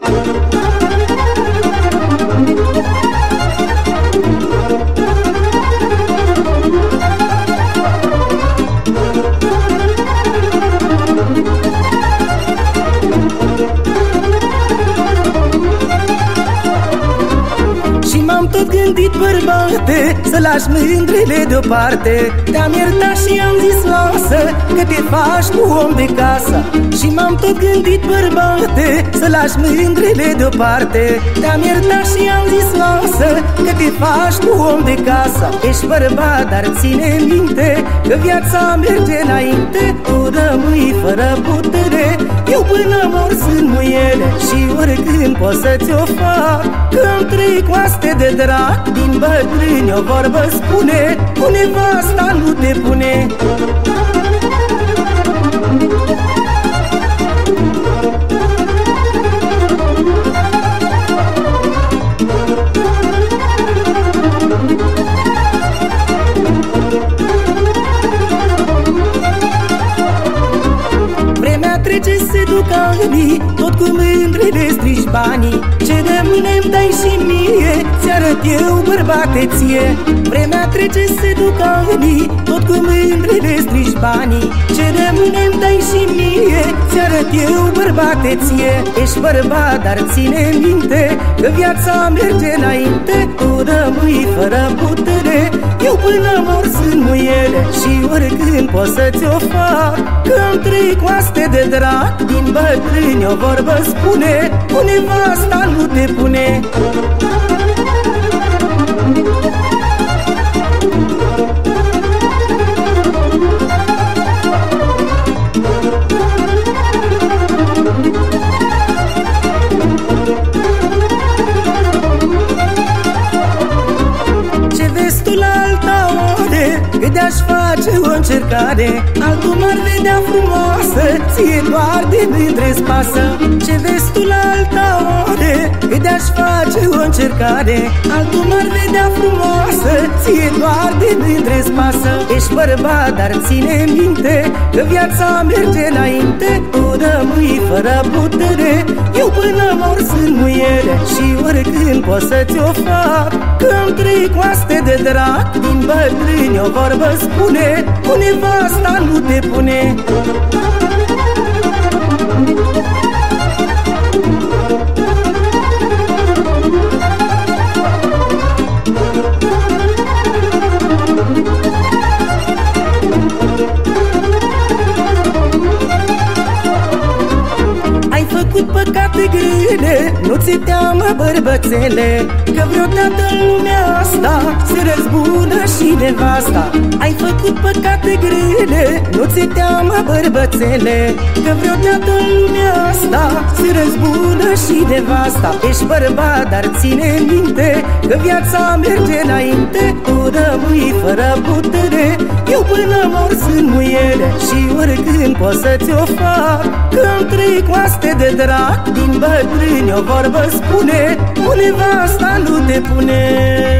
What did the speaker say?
tot gândit bărbate Să lași mândrele deoparte. Te-am iertat și am zis lasă Că te faci cu om de casă. Și m-am tot gândit bărbate Să lași mândrele deoparte. Te-am iertat și am zis lasă Că te faci cu om de casă. Ești bărbat, dar ține minte Că viața merge înainte. Tu rămâi fără putere Eu până mor sunt muiere Și oricând pot să ți-o fac. Că am trei coaste de drac Din bătrâni o vorbă spune Cu nevasta nu te pune anii Tot cu mândrele strici banii. Ce rămâne-mi dai și mie Ți-arăt eu bărbate ție. Vremea trece se duc anii. Tot cu mândrele strici banii. Ce rămâne-mi dai și mie Ți-arăt eu bărbate ție. Ești bărbat, dar ține minte Că viața merge înainte. Tu rămâi fără putere. Eu până mor sunt muiere Și oricând pot să ți-o fac. Că am trei coaste de drac Din bătrâni o vorbă spune Cu nevasta nu te pune aș face o încercare Altul m-ar vedea frumoasă Ție doar de mândre pasă Ce vezi tu la alta ore Cât aș face o încercare Altul m-ar vedea frumoasă Ție doar de mândre pasă Ești bărbat, dar ține minte Că viața merge înainte Tu rămâi fără putere. Eu până mor sunt muiere Și oricând pot să ți-o fac. Că am trei coaste de drac Din bătrâni o vorbă spune Cu nevasta nu te pune. Ai făcut păcate grele Nu ți teamă bărbățele? Că vreodată în lumea asta Se răzbună și nevasta. Ai făcut păcate grele Nu ți teamă bărbățele? Că vreodată în lumea asta Se răzbună și nevasta. Ești bărbat, dar ține minte Că viața merge înainte Tu rămâi fără putere. Eu până mor sunt muiere Și oricând pot să ți-o fac. Că am trei coaste de drac Din bătrâni o vorbă spune Cu nevasta nu te pune